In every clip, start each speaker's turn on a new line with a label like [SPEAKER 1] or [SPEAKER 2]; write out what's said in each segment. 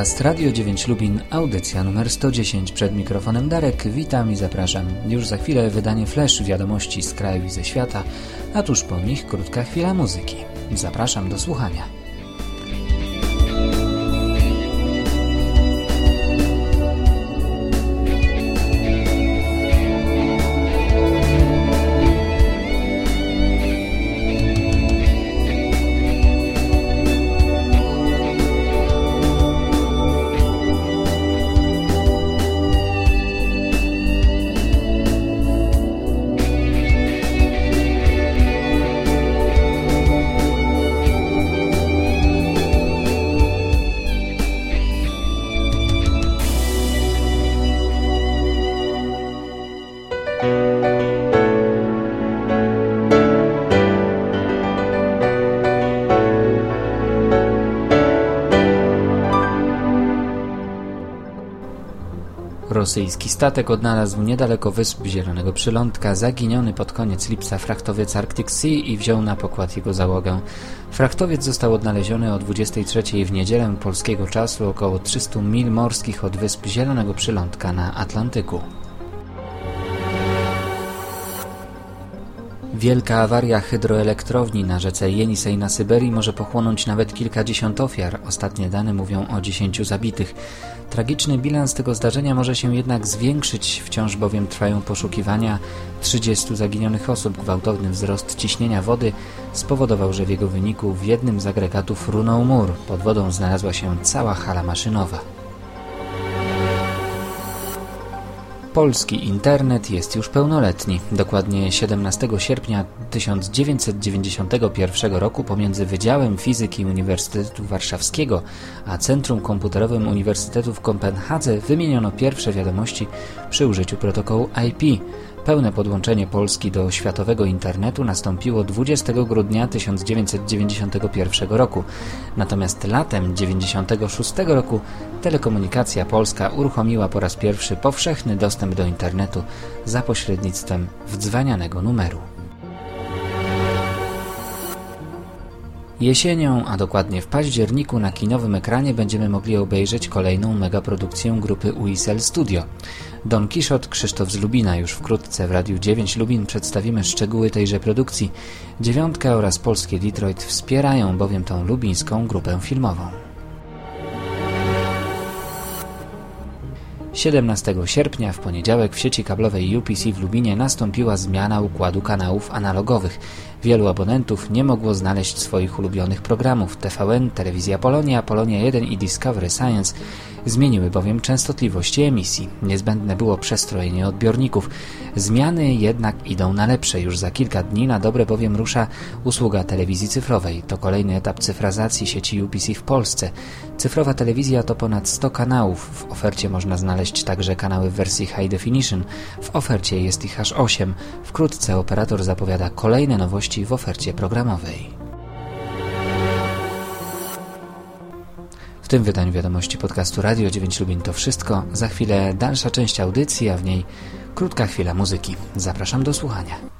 [SPEAKER 1] Podcast Radio 9 Lubin, audycja numer 110 przed mikrofonem Darek. Witam i zapraszam. Już za chwilę wydanie flash wiadomości z kraju i ze świata, a tuż po nich krótka chwila muzyki. Zapraszam do słuchania. Rosyjski statek odnalazł niedaleko wysp Zielonego Przylądka zaginiony pod koniec lipca frachtowiec Arctic Sea i wziął na pokład jego załogę. Frachtowiec został odnaleziony o 23 w niedzielę polskiego czasu około 300 mil morskich od wysp Zielonego Przylądka na Atlantyku. Wielka awaria hydroelektrowni na rzece Jenisej na Syberii może pochłonąć nawet kilkadziesiąt ofiar. Ostatnie dane mówią o dziesięciu zabitych. Tragiczny bilans tego zdarzenia może się jednak zwiększyć, wciąż bowiem trwają poszukiwania 30 zaginionych osób. Gwałtowny wzrost ciśnienia wody spowodował, że w jego wyniku w jednym z agregatów runął mur. Pod wodą znalazła się cała hala maszynowa. Polski internet jest już pełnoletni. Dokładnie 17 sierpnia 1991 roku pomiędzy Wydziałem Fizyki Uniwersytetu Warszawskiego a Centrum Komputerowym Uniwersytetu w Kopenhadze wymieniono pierwsze wiadomości przy użyciu protokołu IP. Pełne podłączenie Polski do światowego internetu nastąpiło 20 grudnia 1991 roku. Natomiast latem 1996 roku telekomunikacja polska uruchomiła po raz pierwszy powszechny dostęp do internetu za pośrednictwem wdzwanianego numeru. Jesienią, a dokładnie w październiku na kinowym ekranie będziemy mogli obejrzeć kolejną megaprodukcję grupy UISL Studio. Don Kiszot, Krzysztof z Lubina. Już wkrótce w Radiu 9 Lubin przedstawimy szczegóły tejże produkcji. Dziewiątka oraz Polskie Detroit wspierają bowiem tą lubińską grupę filmową. 17 sierpnia w poniedziałek w sieci kablowej UPC w Lubinie nastąpiła zmiana układu kanałów analogowych. Wielu abonentów nie mogło znaleźć swoich ulubionych programów. TVN, Telewizja Polonia, Polonia 1 i Discovery Science zmieniły bowiem częstotliwości emisji. Niezbędne było przestrojenie odbiorników. Zmiany jednak idą na lepsze. Już za kilka dni na dobre bowiem rusza usługa telewizji cyfrowej. To kolejny etap cyfrazacji sieci UPC w Polsce. Cyfrowa telewizja to ponad 100 kanałów. W ofercie można znaleźć także kanały w wersji High Definition. W ofercie jest ich aż 8. Wkrótce operator zapowiada kolejne nowości w ofercie programowej. W tym wydaniu wiadomości podcastu Radio 9 Lubin to wszystko. Za chwilę dalsza część audycji, a w niej krótka chwila muzyki. Zapraszam do słuchania.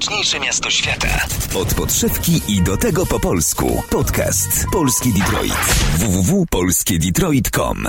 [SPEAKER 2] Najniebezpieczniejsze miasto świata. Od podszewki i do tego po polsku. Podcast Polski Detroit. www.polskiedetroit.com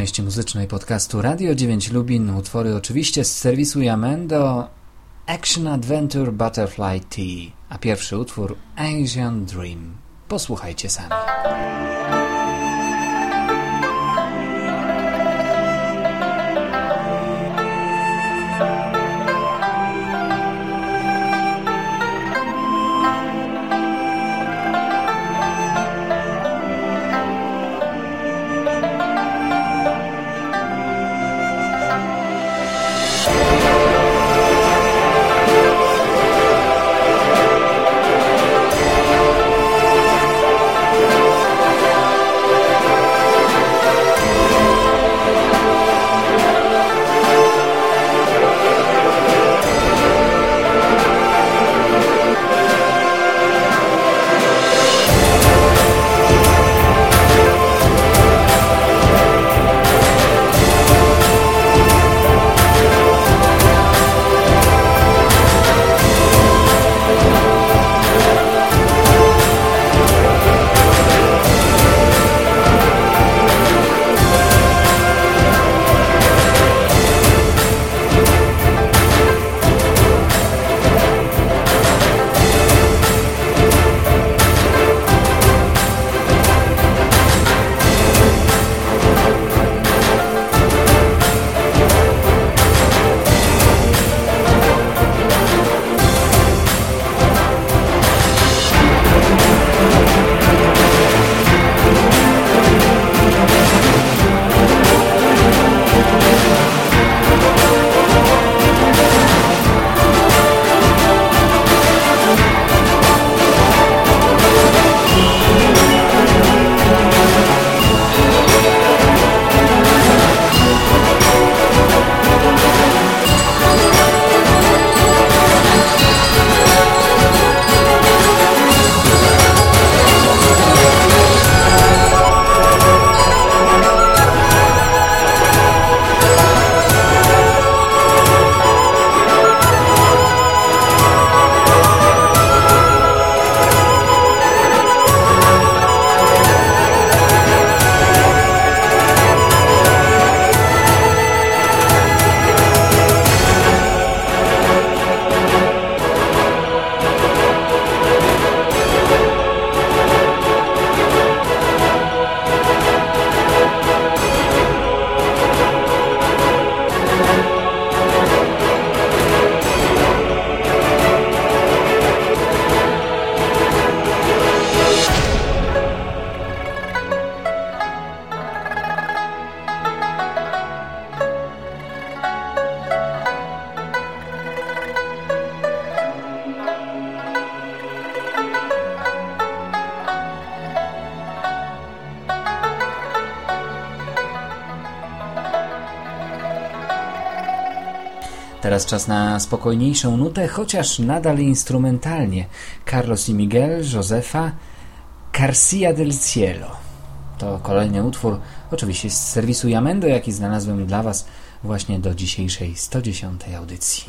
[SPEAKER 1] Części muzycznej podcastu Radio 9 Lubin utwory oczywiście z serwisu Yamendo Action Adventure Butterfly Tea, a pierwszy utwór Asian Dream. Posłuchajcie sami. Teraz czas na spokojniejszą nutę, chociaż nadal instrumentalnie. Carlos y Miguel, Josefa, Garcia del Cielo. To kolejny utwór, oczywiście z serwisu Jamendo, jaki znalazłem dla Was właśnie do dzisiejszej 110 audycji.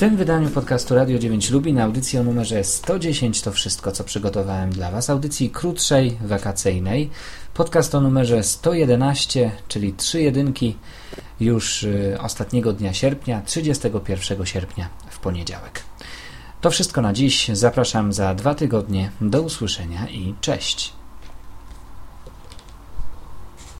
[SPEAKER 1] Tym wydaniu podcastu Radio 9 Lubin audycji o numerze 110 to wszystko, co przygotowałem dla Was. Audycji krótszej, wakacyjnej. Podcast o numerze 111, czyli trzy jedynki już y, ostatniego dnia sierpnia, 31 sierpnia w poniedziałek. To wszystko na dziś. Zapraszam za dwa tygodnie. Do usłyszenia i cześć.